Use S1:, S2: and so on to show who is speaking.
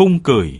S1: khung cười.